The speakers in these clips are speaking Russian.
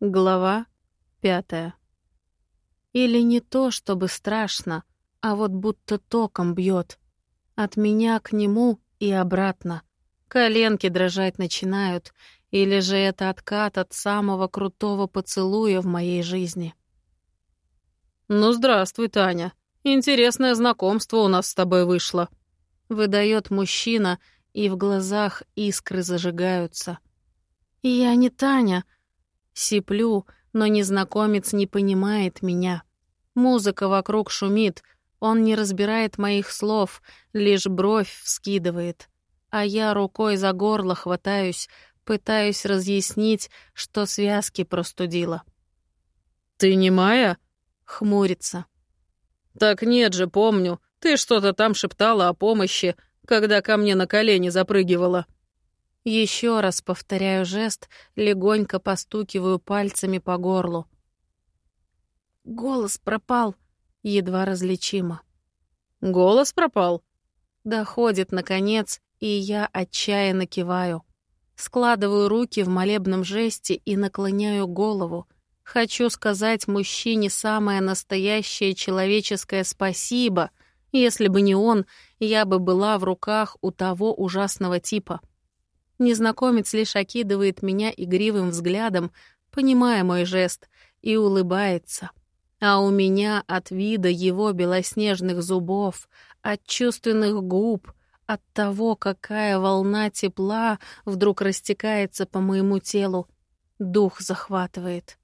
Глава пятая. Или не то, чтобы страшно, а вот будто током бьет. От меня к нему и обратно. Коленки дрожать начинают, или же это откат от самого крутого поцелуя в моей жизни. «Ну, здравствуй, Таня. Интересное знакомство у нас с тобой вышло», — выдает мужчина, и в глазах искры зажигаются. «Я не Таня», — Сиплю, но незнакомец не понимает меня. Музыка вокруг шумит, он не разбирает моих слов, лишь бровь вскидывает. А я рукой за горло хватаюсь, пытаюсь разъяснить, что связки простудила. «Ты не Майя?» — хмурится. «Так нет же, помню. Ты что-то там шептала о помощи, когда ко мне на колени запрыгивала». Еще раз повторяю жест, легонько постукиваю пальцами по горлу. Голос пропал, едва различимо. Голос пропал? Доходит, наконец, и я отчаянно киваю. Складываю руки в молебном жесте и наклоняю голову. Хочу сказать мужчине самое настоящее человеческое спасибо. Если бы не он, я бы была в руках у того ужасного типа — Незнакомец лишь окидывает меня игривым взглядом, понимая мой жест, и улыбается. А у меня от вида его белоснежных зубов, от чувственных губ, от того, какая волна тепла вдруг растекается по моему телу, дух захватывает.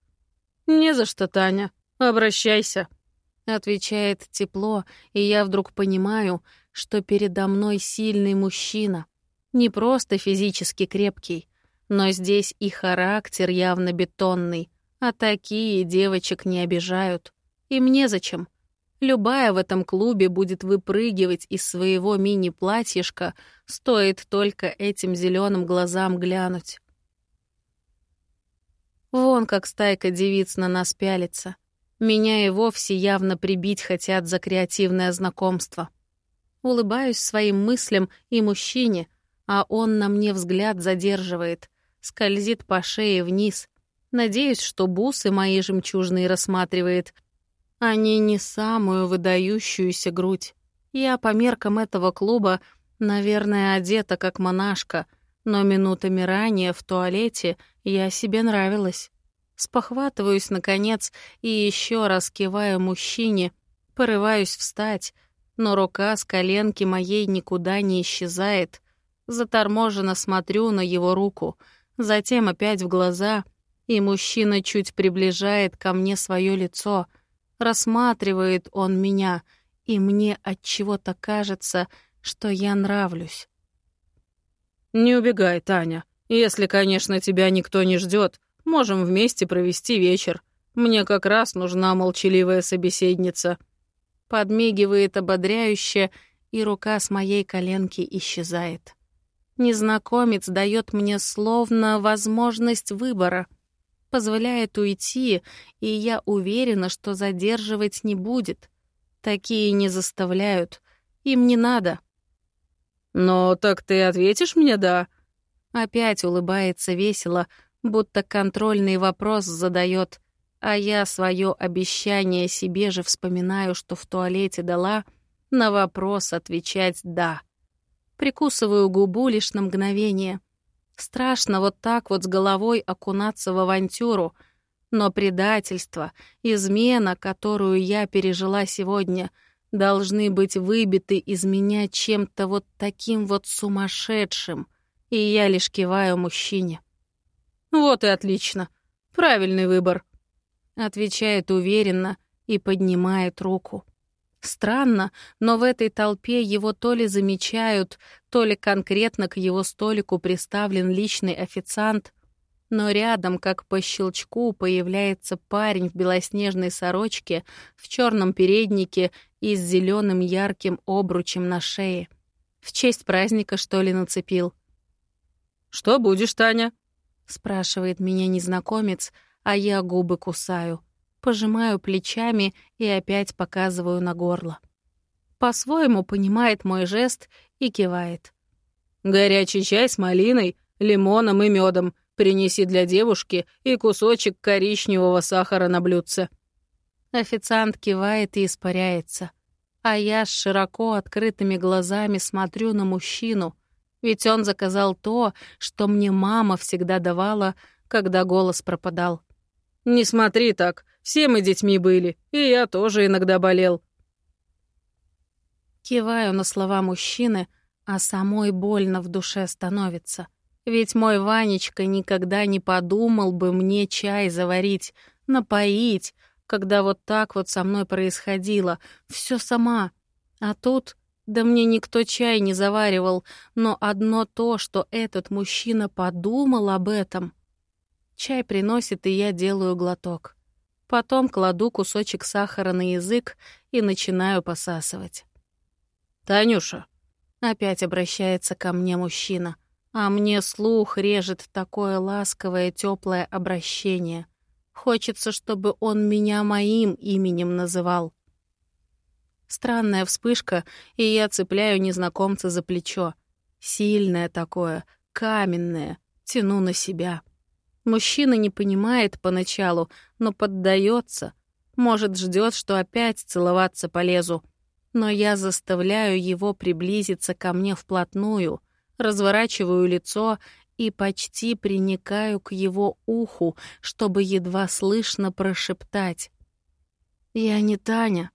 «Не за что, Таня. Обращайся», — отвечает тепло, и я вдруг понимаю, что передо мной сильный мужчина, не просто физически крепкий, но здесь и характер явно бетонный, а такие девочек не обижают. И мне зачем? Любая в этом клубе будет выпрыгивать из своего мини-платьишка, стоит только этим зеленым глазам глянуть. Вон как стайка девиц на нас пялится. Меня и вовсе явно прибить хотят за креативное знакомство. Улыбаюсь своим мыслям и мужчине, а он на мне взгляд задерживает, скользит по шее вниз. Надеюсь, что бусы мои жемчужные рассматривает. Они не самую выдающуюся грудь. Я по меркам этого клуба, наверное, одета как монашка, но минутами ранее в туалете я себе нравилась. Спохватываюсь, наконец, и еще раз киваю мужчине, порываюсь встать, но рука с коленки моей никуда не исчезает, Заторможенно смотрю на его руку, затем опять в глаза, и мужчина чуть приближает ко мне свое лицо. Рассматривает он меня, и мне от чего-то кажется, что я нравлюсь. «Не убегай, Таня. Если, конечно, тебя никто не ждет, можем вместе провести вечер. Мне как раз нужна молчаливая собеседница». Подмигивает ободряюще, и рука с моей коленки исчезает. Незнакомец дает мне словно возможность выбора, позволяет уйти, и я уверена, что задерживать не будет. Такие не заставляют, им не надо. «Но так ты ответишь мне «да»?» Опять улыбается весело, будто контрольный вопрос задает, а я свое обещание себе же вспоминаю, что в туалете дала, на вопрос отвечать «да». Прикусываю губу лишь на мгновение. Страшно вот так вот с головой окунаться в авантюру, но предательство, измена, которую я пережила сегодня, должны быть выбиты из меня чем-то вот таким вот сумасшедшим, и я лишь киваю мужчине. «Вот и отлично. Правильный выбор», — отвечает уверенно и поднимает руку. Странно, но в этой толпе его то ли замечают, то ли конкретно к его столику приставлен личный официант, но рядом, как по щелчку, появляется парень в белоснежной сорочке, в черном переднике и с зеленым ярким обручем на шее. В честь праздника, что ли, нацепил? «Что будешь, Таня?» — спрашивает меня незнакомец, а я губы кусаю пожимаю плечами и опять показываю на горло. По-своему понимает мой жест и кивает. «Горячий чай с малиной, лимоном и медом. принеси для девушки и кусочек коричневого сахара на блюдце». Официант кивает и испаряется. А я с широко открытыми глазами смотрю на мужчину, ведь он заказал то, что мне мама всегда давала, когда голос пропадал. «Не смотри так, все мы детьми были, и я тоже иногда болел». Киваю на слова мужчины, а самой больно в душе становится. Ведь мой Ванечка никогда не подумал бы мне чай заварить, напоить, когда вот так вот со мной происходило. Все сама. А тут... Да мне никто чай не заваривал, но одно то, что этот мужчина подумал об этом. Чай приносит, и я делаю глоток. Потом кладу кусочек сахара на язык и начинаю посасывать. «Танюша!» Опять обращается ко мне мужчина, а мне слух режет такое ласковое, теплое обращение. Хочется, чтобы он меня моим именем называл. Странная вспышка, и я цепляю незнакомца за плечо. Сильное такое, каменное, тяну на себя. Мужчина не понимает поначалу, но поддается. Может, ждет, что опять целоваться полезу. Но я заставляю его приблизиться ко мне вплотную, разворачиваю лицо и почти приникаю к его уху, чтобы едва слышно прошептать. «Я не Таня».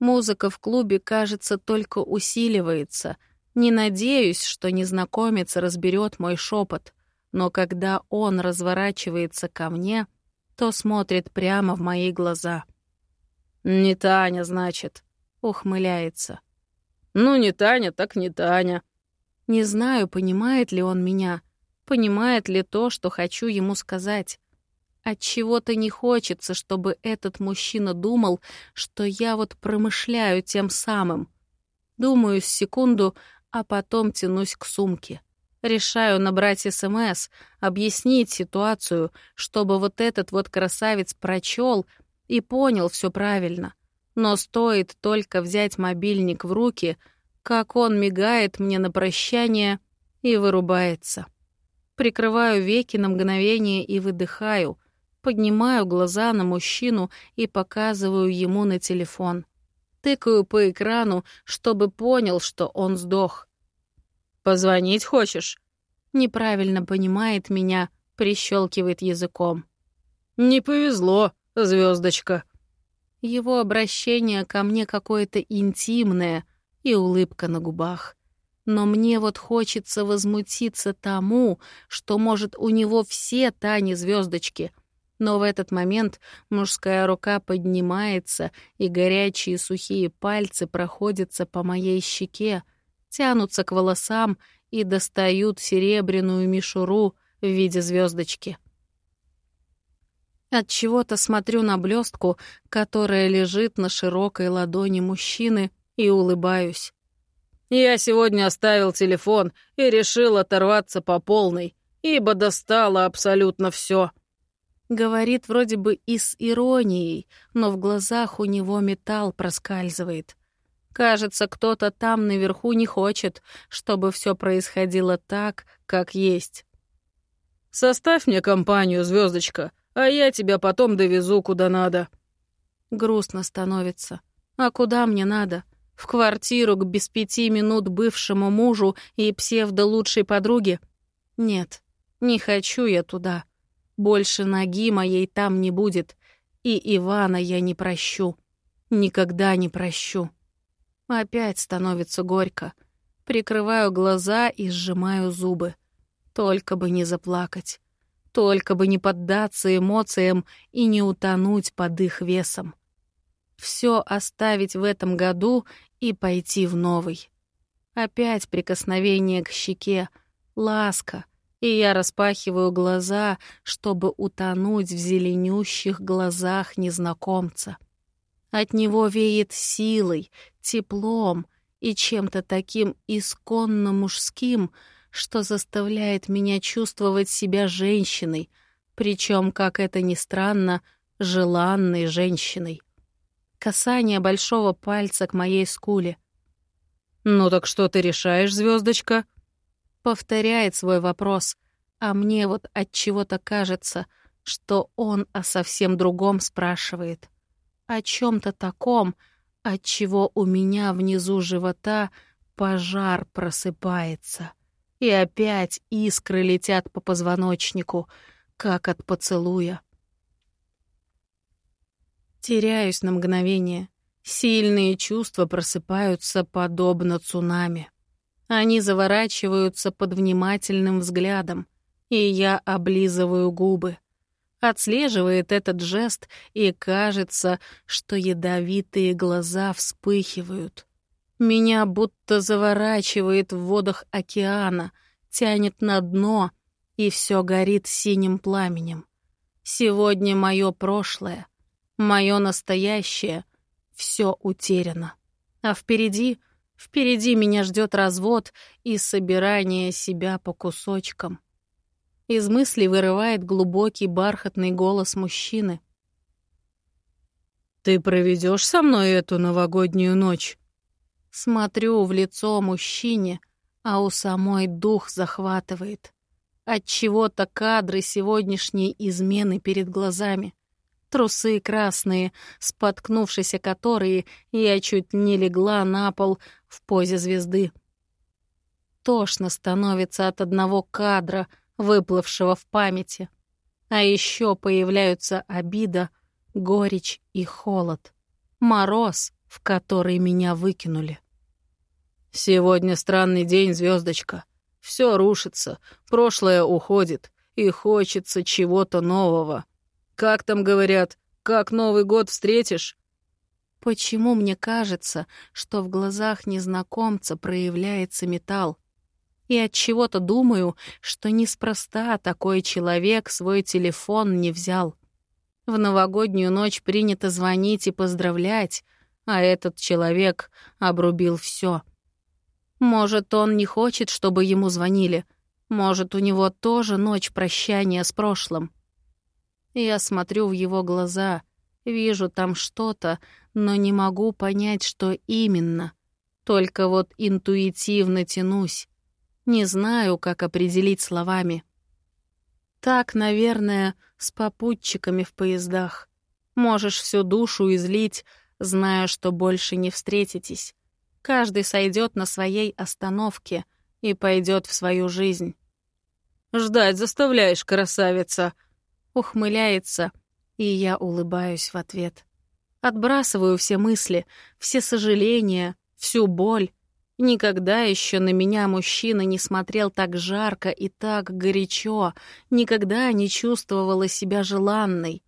Музыка в клубе, кажется, только усиливается. Не надеюсь, что незнакомец разберет мой шепот, но когда он разворачивается ко мне, то смотрит прямо в мои глаза. «Не Таня, значит», — ухмыляется. «Ну, не Таня, так не Таня», не знаю, понимает ли он меня, понимает ли то, что хочу ему сказать. От чего-то не хочется, чтобы этот мужчина думал, что я вот промышляю тем самым. Думаю секунду, а потом тянусь к сумке. Решаю набрать СМС, объяснить ситуацию, чтобы вот этот вот красавец прочел и понял все правильно. Но стоит только взять мобильник в руки — как он мигает мне на прощание и вырубается. Прикрываю веки на мгновение и выдыхаю, поднимаю глаза на мужчину и показываю ему на телефон. Тыкаю по экрану, чтобы понял, что он сдох. «Позвонить хочешь?» Неправильно понимает меня, прищелкивает языком. «Не повезло, звездочка. Его обращение ко мне какое-то интимное — и улыбка на губах. Но мне вот хочется возмутиться тому, что, может, у него все Тани звездочки. Но в этот момент мужская рука поднимается, и горячие сухие пальцы проходятся по моей щеке, тянутся к волосам и достают серебряную мишуру в виде звездочки. От чего-то смотрю на блестку, которая лежит на широкой ладони мужчины, и улыбаюсь. «Я сегодня оставил телефон и решил оторваться по полной, ибо достало абсолютно все. Говорит вроде бы и с иронией, но в глазах у него металл проскальзывает. Кажется, кто-то там наверху не хочет, чтобы все происходило так, как есть. «Составь мне компанию, звездочка, а я тебя потом довезу куда надо». Грустно становится. «А куда мне надо?» В квартиру к без пяти минут бывшему мужу и псевдо-лучшей подруге? Нет, не хочу я туда. Больше ноги моей там не будет. И Ивана я не прощу. Никогда не прощу. Опять становится горько. Прикрываю глаза и сжимаю зубы. Только бы не заплакать. Только бы не поддаться эмоциям и не утонуть под их весом. Все оставить в этом году и пойти в новый. Опять прикосновение к щеке, ласка, и я распахиваю глаза, чтобы утонуть в зеленющих глазах незнакомца. От него веет силой, теплом и чем-то таким исконно мужским, что заставляет меня чувствовать себя женщиной, причем, как это ни странно, желанной женщиной касание большого пальца к моей скуле. «Ну так что ты решаешь, звездочка? Повторяет свой вопрос, А мне вот от чего-то кажется, что он о совсем другом спрашивает. О чем то таком, от чего у меня внизу живота пожар просыпается. И опять искры летят по позвоночнику, как от поцелуя. Теряюсь на мгновение. Сильные чувства просыпаются подобно цунами. Они заворачиваются под внимательным взглядом, и я облизываю губы. Отслеживает этот жест, и кажется, что ядовитые глаза вспыхивают. Меня будто заворачивает в водах океана, тянет на дно, и все горит синим пламенем. Сегодня мое прошлое, мое настоящее, все утеряно. А впереди, впереди меня ждет развод и собирание себя по кусочкам. Из мысли вырывает глубокий бархатный голос мужчины. «Ты проведешь со мной эту новогоднюю ночь?» Смотрю в лицо мужчине, а у самой дух захватывает. От чего-то кадры сегодняшней измены перед глазами. Трусы красные, споткнувшись о которые, я чуть не легла на пол в позе звезды. Тошно становится от одного кадра, выплывшего в памяти. А еще появляются обида, горечь и холод. Мороз, в который меня выкинули. Сегодня странный день, звездочка. Все рушится, прошлое уходит, и хочется чего-то нового. Как там говорят, как Новый год встретишь? Почему мне кажется, что в глазах незнакомца проявляется металл? И от чего-то думаю, что неспроста такой человек свой телефон не взял. В новогоднюю ночь принято звонить и поздравлять, а этот человек обрубил все. Может, он не хочет, чтобы ему звонили. Может, у него тоже ночь прощания с прошлым. Я смотрю в его глаза, вижу там что-то, но не могу понять, что именно. Только вот интуитивно тянусь. Не знаю, как определить словами. Так, наверное, с попутчиками в поездах. Можешь всю душу излить, зная, что больше не встретитесь. Каждый сойдет на своей остановке и пойдет в свою жизнь. «Ждать заставляешь, красавица!» Ухмыляется, и я улыбаюсь в ответ. Отбрасываю все мысли, все сожаления, всю боль. Никогда еще на меня мужчина не смотрел так жарко и так горячо, никогда не чувствовала себя желанной.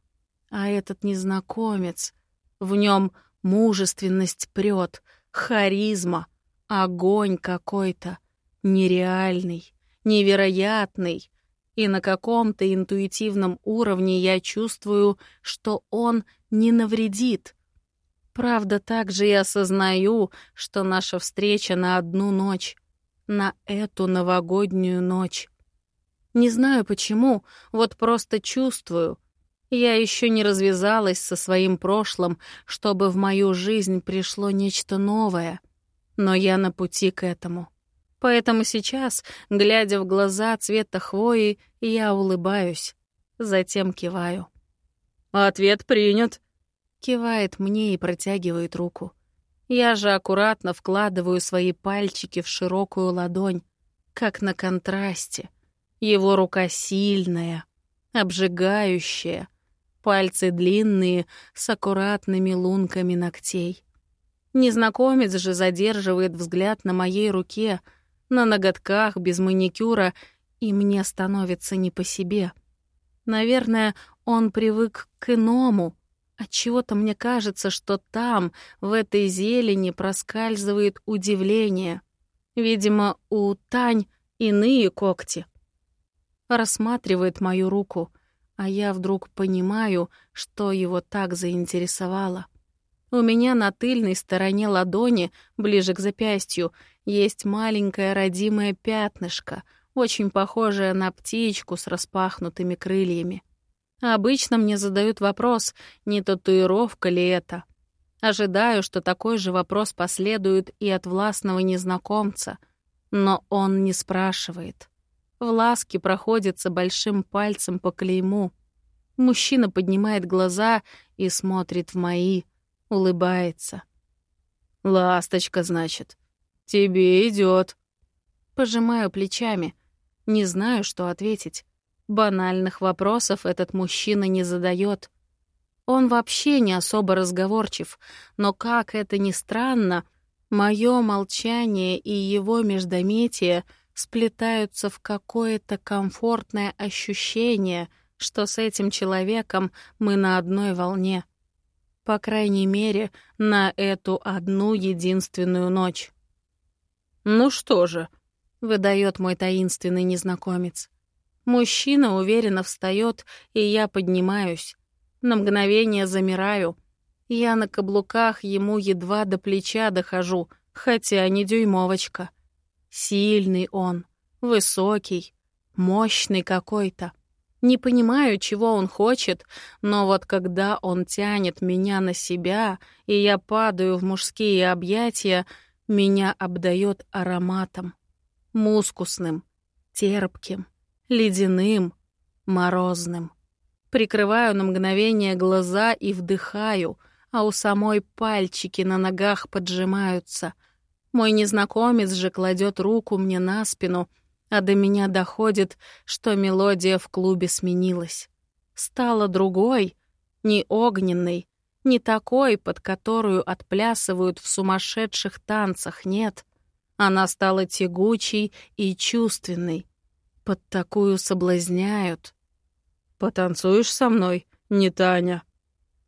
А этот незнакомец, в нем мужественность прет, харизма, огонь какой-то, нереальный, невероятный. И на каком-то интуитивном уровне я чувствую, что он не навредит. Правда, также и осознаю, что наша встреча на одну ночь, на эту новогоднюю ночь. Не знаю почему, вот просто чувствую. Я еще не развязалась со своим прошлым, чтобы в мою жизнь пришло нечто новое. Но я на пути к этому. Поэтому сейчас, глядя в глаза цвета хвои, я улыбаюсь, затем киваю. «Ответ принят», — кивает мне и протягивает руку. Я же аккуратно вкладываю свои пальчики в широкую ладонь, как на контрасте. Его рука сильная, обжигающая — Пальцы длинные, с аккуратными лунками ногтей. Незнакомец же задерживает взгляд на моей руке, на ноготках без маникюра, и мне становится не по себе. Наверное, он привык к иному. Отчего-то мне кажется, что там, в этой зелени, проскальзывает удивление. Видимо, у Тань иные когти. Рассматривает мою руку — а я вдруг понимаю, что его так заинтересовало. У меня на тыльной стороне ладони, ближе к запястью, есть маленькое родимое пятнышко, очень похожее на птичку с распахнутыми крыльями. Обычно мне задают вопрос, не татуировка ли это. Ожидаю, что такой же вопрос последует и от властного незнакомца, но он не спрашивает. в ласке проходится большим пальцем по клейму. Мужчина поднимает глаза и смотрит в мои, улыбается. «Ласточка, значит. Тебе идет. Пожимаю плечами. Не знаю, что ответить. Банальных вопросов этот мужчина не задает. Он вообще не особо разговорчив, но как это ни странно, мое молчание и его междометие сплетаются в какое-то комфортное ощущение, что с этим человеком мы на одной волне. По крайней мере, на эту одну единственную ночь. «Ну что же», — выдает мой таинственный незнакомец. Мужчина уверенно встает, и я поднимаюсь. На мгновение замираю. Я на каблуках ему едва до плеча дохожу, хотя не дюймовочка. Сильный он, высокий, мощный какой-то. Не понимаю, чего он хочет, но вот когда он тянет меня на себя, и я падаю в мужские объятия, меня обдает ароматом. Мускусным, терпким, ледяным, морозным. Прикрываю на мгновение глаза и вдыхаю, а у самой пальчики на ногах поджимаются. Мой незнакомец же кладет руку мне на спину, а до меня доходит, что мелодия в клубе сменилась. Стала другой, не огненной, не такой, под которую отплясывают в сумасшедших танцах, нет. Она стала тягучей и чувственной. Под такую соблазняют, «Потанцуешь со мной, не Таня?»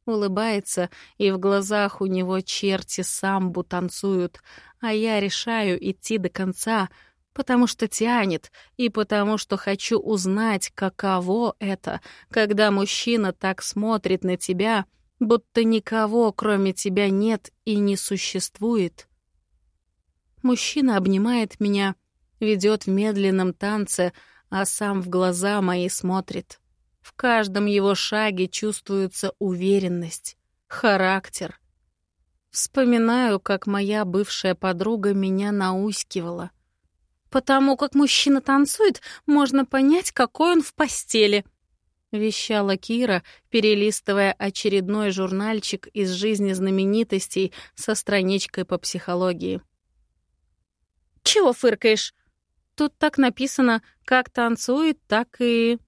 Улыбается, и в глазах у него черти самбу танцуют, а я решаю идти до конца, потому что тянет, и потому что хочу узнать, каково это, когда мужчина так смотрит на тебя, будто никого, кроме тебя, нет и не существует. Мужчина обнимает меня, ведет в медленном танце, а сам в глаза мои смотрит. В каждом его шаге чувствуется уверенность, характер. Вспоминаю, как моя бывшая подруга меня наускивала. «Потому как мужчина танцует, можно понять, какой он в постели», — вещала Кира, перелистывая очередной журнальчик из жизни знаменитостей со страничкой по психологии. «Чего фыркаешь?» Тут так написано, как танцует, так и...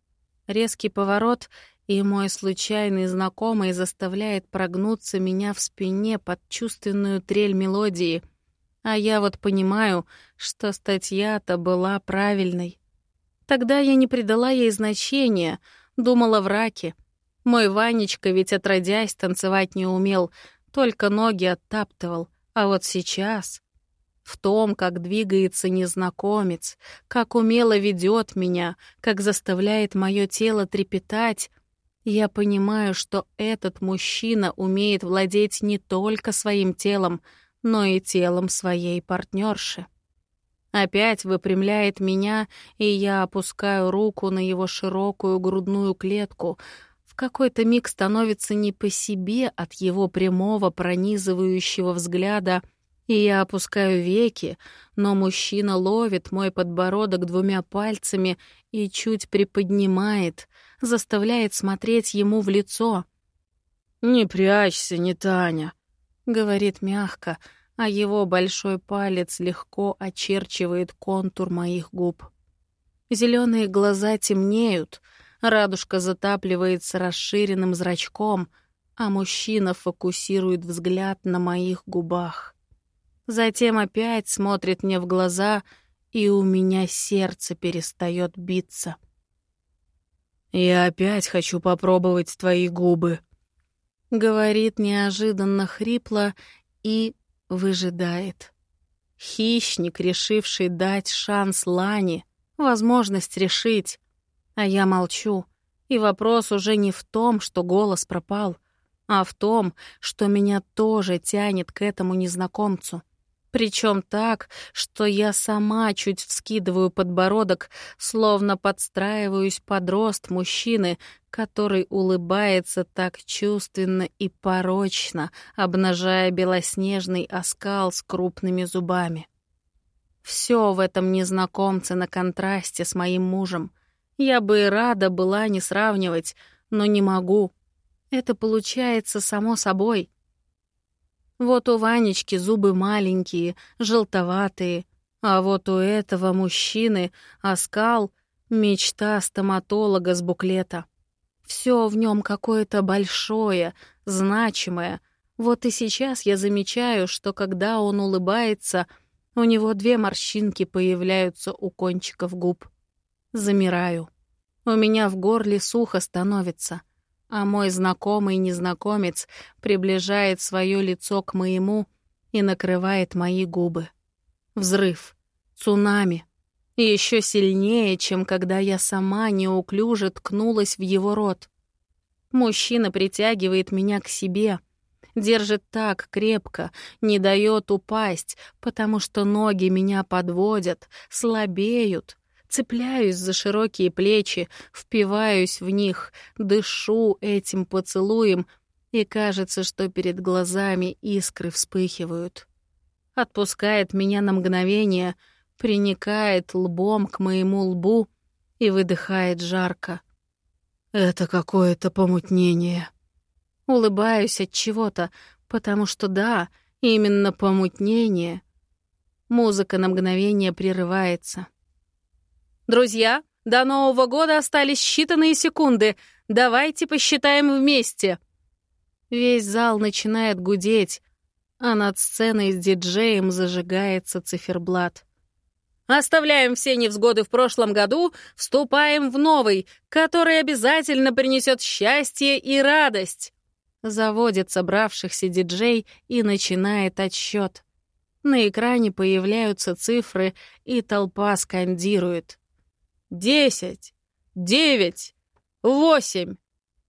Резкий поворот, и мой случайный знакомый заставляет прогнуться меня в спине под чувственную трель мелодии. А я вот понимаю, что статья-то была правильной. Тогда я не придала ей значения, думала в раке. Мой Ванечка ведь отродясь танцевать не умел, только ноги оттаптывал. А вот сейчас в том, как двигается незнакомец, как умело ведет меня, как заставляет мое тело трепетать, я понимаю, что этот мужчина умеет владеть не только своим телом, но и телом своей партнерши. Опять выпрямляет меня, и я опускаю руку на его широкую грудную клетку. В какой-то миг становится не по себе от его прямого пронизывающего взгляда — и я опускаю веки, но мужчина ловит мой подбородок двумя пальцами и чуть приподнимает, заставляет смотреть ему в лицо. «Не прячься, не Таня», — говорит мягко, а его большой палец легко очерчивает контур моих губ. Зеленые глаза темнеют, радужка затапливается расширенным зрачком, а мужчина фокусирует взгляд на моих губах. Затем опять смотрит мне в глаза, и у меня сердце перестает биться. «Я опять хочу попробовать твои губы», — говорит неожиданно хрипло и выжидает. Хищник, решивший дать шанс Лане, возможность решить. А я молчу. И вопрос уже не в том, что голос пропал, а в том, что меня тоже тянет к этому незнакомцу. Причем так, что я сама чуть вскидываю подбородок, словно подстраиваюсь под рост мужчины, который улыбается так чувственно и порочно, обнажая белоснежный оскал с крупными зубами. Все в этом незнакомце на контрасте с моим мужем. Я бы и рада была не сравнивать, но не могу. Это получается само собой. Вот у Ванечки зубы маленькие, желтоватые, а вот у этого мужчины оскал — мечта стоматолога с буклета. Все в нем какое-то большое, значимое. Вот и сейчас я замечаю, что когда он улыбается, у него две морщинки появляются у кончиков губ. Замираю. У меня в горле сухо становится — а мой знакомый незнакомец приближает свое лицо к моему и накрывает мои губы. Взрыв. Цунами. Еще сильнее, чем когда я сама неуклюже ткнулась в его рот. Мужчина притягивает меня к себе, держит так крепко, не дает упасть, потому что ноги меня подводят, слабеют, Цепляюсь за широкие плечи, впиваюсь в них, дышу этим поцелуем, и кажется, что перед глазами искры вспыхивают. Отпускает меня на мгновение, приникает лбом к моему лбу и выдыхает жарко. «Это какое-то помутнение». Улыбаюсь от чего-то, потому что да, именно помутнение. Музыка на мгновение прерывается. Друзья, до Нового года остались считанные секунды. Давайте посчитаем вместе. Весь зал начинает гудеть, а над сценой с диджеем зажигается циферблат. Оставляем все невзгоды в прошлом году, вступаем в новый, который обязательно принесет счастье и радость. Заводит собравшихся диджей и начинает отсчет. На экране появляются цифры, и толпа скандирует десять, девять, восемь.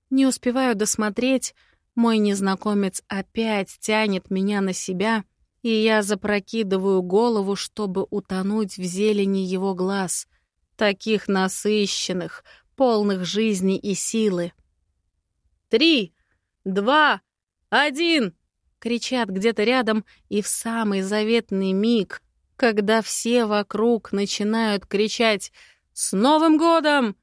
Не успеваю досмотреть, мой незнакомец опять тянет меня на себя, и я запрокидываю голову, чтобы утонуть в зелени его глаз, таких насыщенных, полных жизни и силы. «Три, два, один!» — кричат где-то рядом, и в самый заветный миг, когда все вокруг начинают кричать «С Новым годом!»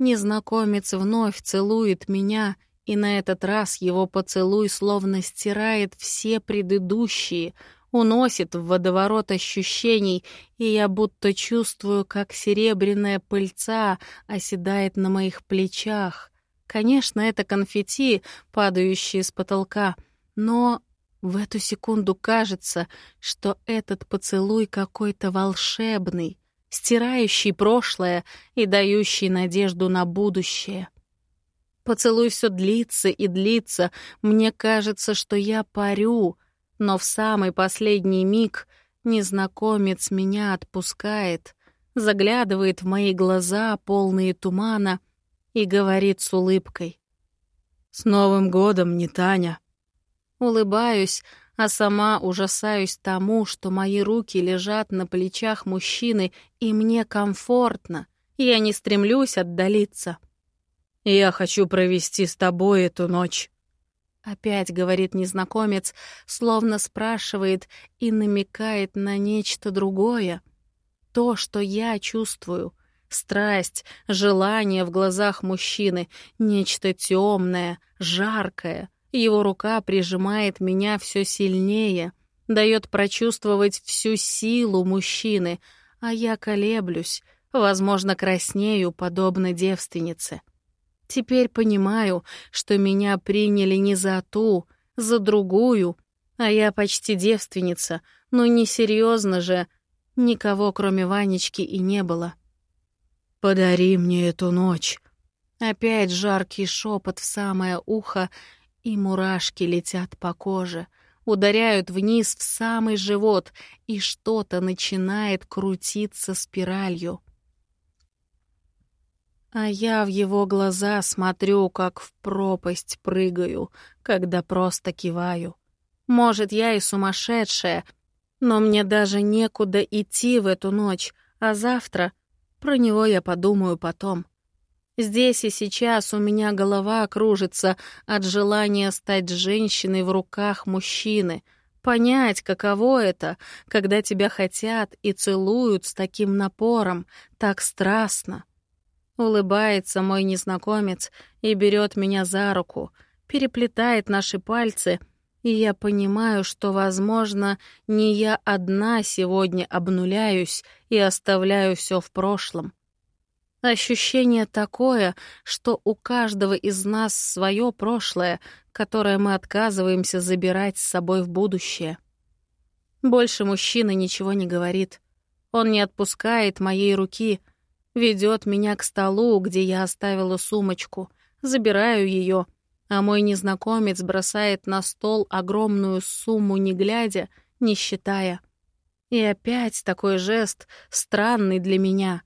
Незнакомец вновь целует меня, и на этот раз его поцелуй словно стирает все предыдущие, уносит в водоворот ощущений, и я будто чувствую, как серебряная пыльца оседает на моих плечах. Конечно, это конфетти, падающие с потолка, но в эту секунду кажется, что этот поцелуй какой-то волшебный, стирающий прошлое и дающий надежду на будущее. Поцелуй все длится и длится, мне кажется, что я парю, но в самый последний миг незнакомец меня отпускает, заглядывает в мои глаза, полные тумана, и говорит с улыбкой. «С Новым годом, не Таня!» Улыбаюсь, а сама ужасаюсь тому, что мои руки лежат на плечах мужчины, и мне комфортно. Я не стремлюсь отдалиться. «Я хочу провести с тобой эту ночь», — опять говорит незнакомец, словно спрашивает и намекает на нечто другое. То, что я чувствую — страсть, желание в глазах мужчины, нечто темное, жаркое — его рука прижимает меня все сильнее, дает прочувствовать всю силу мужчины, а я колеблюсь, возможно, краснею, подобно девственнице. Теперь понимаю, что меня приняли не за ту, за другую, а я почти девственница, но несерьезно же, никого кроме Ванечки и не было. «Подари мне эту ночь». Опять жаркий шепот в самое ухо, и мурашки летят по коже, ударяют вниз в самый живот, и что-то начинает крутиться спиралью. А я в его глаза смотрю, как в пропасть прыгаю, когда просто киваю. Может, я и сумасшедшая, но мне даже некуда идти в эту ночь, а завтра про него я подумаю потом. Здесь и сейчас у меня голова кружится от желания стать женщиной в руках мужчины, Понять, каково это, когда тебя хотят и целуют с таким напором, так страстно. Улыбается мой незнакомец и берет меня за руку, переплетает наши пальцы, и я понимаю, что, возможно, не я одна сегодня обнуляюсь и оставляю все в прошлом. Ощущение такое, что у каждого из нас свое прошлое, которое мы отказываемся забирать с собой в будущее. Больше мужчина ничего не говорит. Он не отпускает моей руки, ведет меня к столу, где я оставила сумочку, забираю ее, а мой незнакомец бросает на стол огромную сумму, не глядя, не считая. И опять такой жест, странный для меня —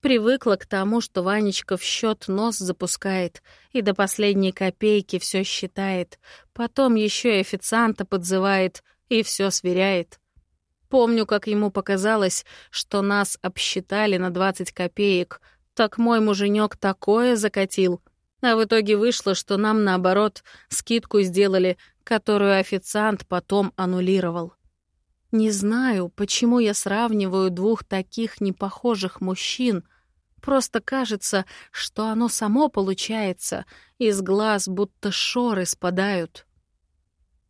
Привыкла к тому, что Ванечка в счет нос запускает и до последней копейки все считает. Потом еще и официанта подзывает и все сверяет. Помню, как ему показалось, что нас обсчитали на 20 копеек. Так мой муженек такое закатил. А в итоге вышло, что нам, наоборот, скидку сделали, которую официант потом аннулировал. Не знаю, почему я сравниваю двух таких непохожих мужчин. Просто кажется, что оно само получается, из глаз будто шоры спадают.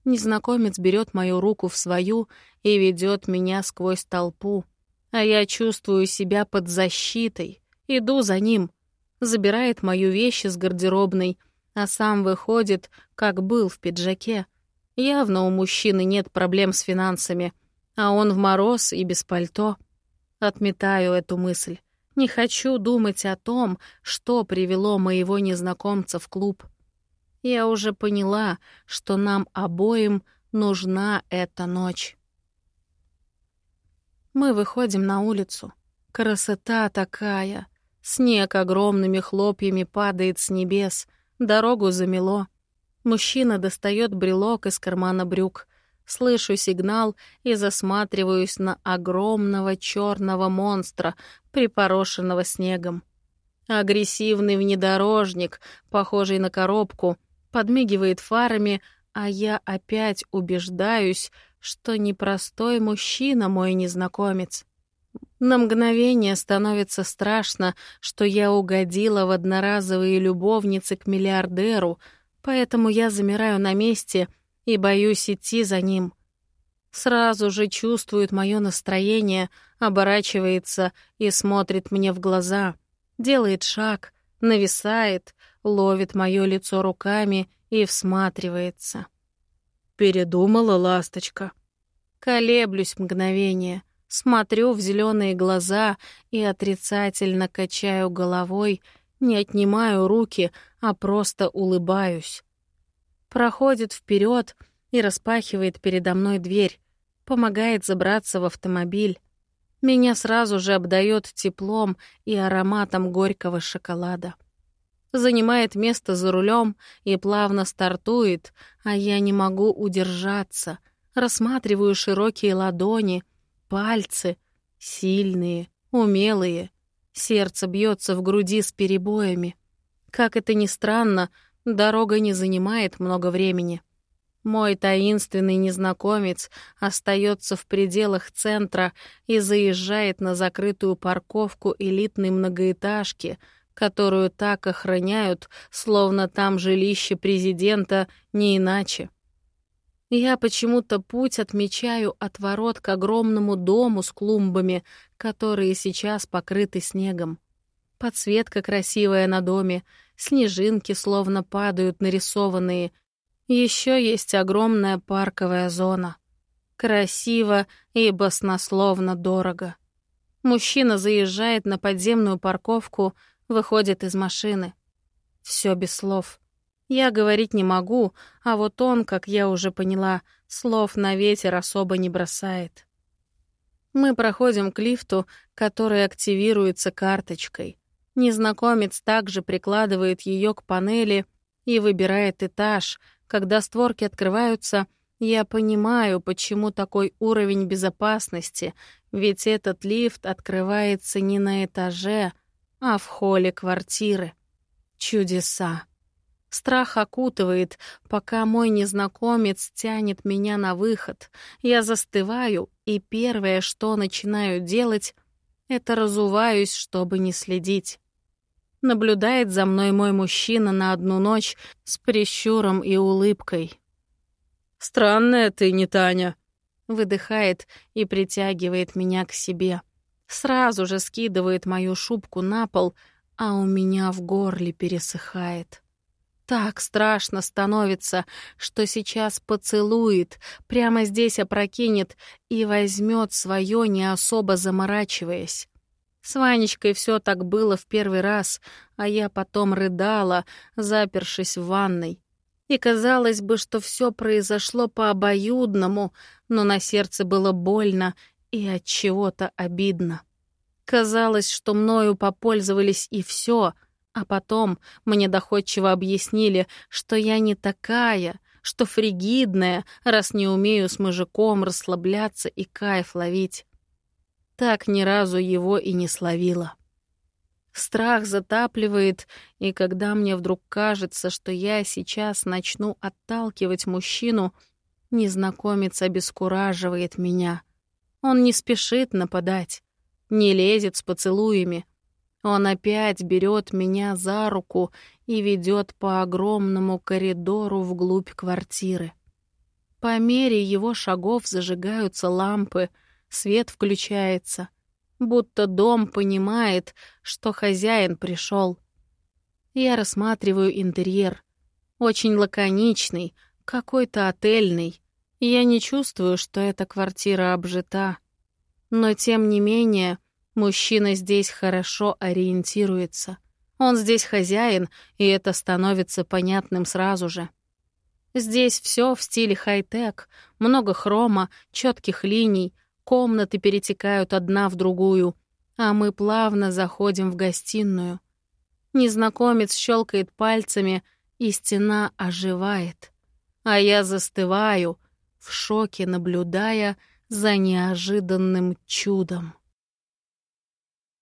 Незнакомец берет мою руку в свою и ведет меня сквозь толпу, а я чувствую себя под защитой, иду за ним, забирает мою вещь из гардеробной, а сам выходит, как был в пиджаке. Явно у мужчины нет проблем с финансами — а он в мороз и без пальто. Отметаю эту мысль. Не хочу думать о том, что привело моего незнакомца в клуб. Я уже поняла, что нам обоим нужна эта ночь. Мы выходим на улицу. Красота такая. Снег огромными хлопьями падает с небес. Дорогу замело. Мужчина достает брелок из кармана брюк. Слышу сигнал и засматриваюсь на огромного черного монстра, припорошенного снегом. Агрессивный внедорожник, похожий на коробку, подмигивает фарами, а я опять убеждаюсь, что непростой мужчина мой незнакомец. На мгновение становится страшно, что я угодила в одноразовые любовницы к миллиардеру, поэтому я замираю на месте — и боюсь идти за ним. Сразу же чувствует мое настроение, оборачивается и смотрит мне в глаза, делает шаг, нависает, ловит мое лицо руками и всматривается. Передумала ласточка. Колеблюсь мгновение, смотрю в зеленые глаза и отрицательно качаю головой, не отнимаю руки, а просто улыбаюсь проходит вперед и распахивает передо мной дверь, помогает забраться в автомобиль. Меня сразу же обдает теплом и ароматом горького шоколада. Занимает место за рулем и плавно стартует, а я не могу удержаться. Рассматриваю широкие ладони, пальцы, сильные, умелые. Сердце бьется в груди с перебоями. Как это ни странно, Дорога не занимает много времени. Мой таинственный незнакомец остается в пределах центра и заезжает на закрытую парковку элитной многоэтажки, которую так охраняют, словно там жилище президента не иначе. Я почему-то путь отмечаю от ворот к огромному дому с клумбами, которые сейчас покрыты снегом. Подсветка красивая на доме, снежинки словно падают нарисованные. Еще есть огромная парковая зона. Красиво и баснословно дорого. Мужчина заезжает на подземную парковку, выходит из машины. Все без слов. Я говорить не могу, а вот он, как я уже поняла, слов на ветер особо не бросает. Мы проходим к лифту, который активируется карточкой. Незнакомец также прикладывает ее к панели и выбирает этаж. Когда створки открываются, я понимаю, почему такой уровень безопасности, ведь этот лифт открывается не на этаже, а в холле квартиры. Чудеса. Страх окутывает, пока мой незнакомец тянет меня на выход. Я застываю, и первое, что начинаю делать, это разуваюсь, чтобы не следить. Наблюдает за мной мой мужчина на одну ночь с прищуром и улыбкой. «Странная ты, не Таня», — выдыхает и притягивает меня к себе. Сразу же скидывает мою шубку на пол, а у меня в горле пересыхает. Так страшно становится, что сейчас поцелует, прямо здесь опрокинет и возьмет свое, не особо заморачиваясь. С Ванечкой все так было в первый раз, а я потом рыдала, запершись в ванной. И казалось бы, что все произошло по обоюдному, но на сердце было больно и от чего-то обидно. Казалось, что мною попользовались и все — а потом мне доходчиво объяснили, что я не такая, что фригидная, раз не умею с мужиком расслабляться и кайф ловить. Так ни разу его и не словила. Страх затапливает, и когда мне вдруг кажется, что я сейчас начну отталкивать мужчину, незнакомец обескураживает меня. Он не спешит нападать, не лезет с поцелуями, он опять берет меня за руку и ведет по огромному коридору вглубь квартиры. По мере его шагов зажигаются лампы, свет включается, будто дом понимает, что хозяин пришел. Я рассматриваю интерьер. Очень лаконичный, какой-то отельный. Я не чувствую, что эта квартира обжита. Но тем не менее Мужчина здесь хорошо ориентируется. Он здесь хозяин, и это становится понятным сразу же. Здесь все в стиле хай-тек, много хрома, четких линий, комнаты перетекают одна в другую, а мы плавно заходим в гостиную. Незнакомец щелкает пальцами, и стена оживает. А я застываю, в шоке наблюдая за неожиданным чудом.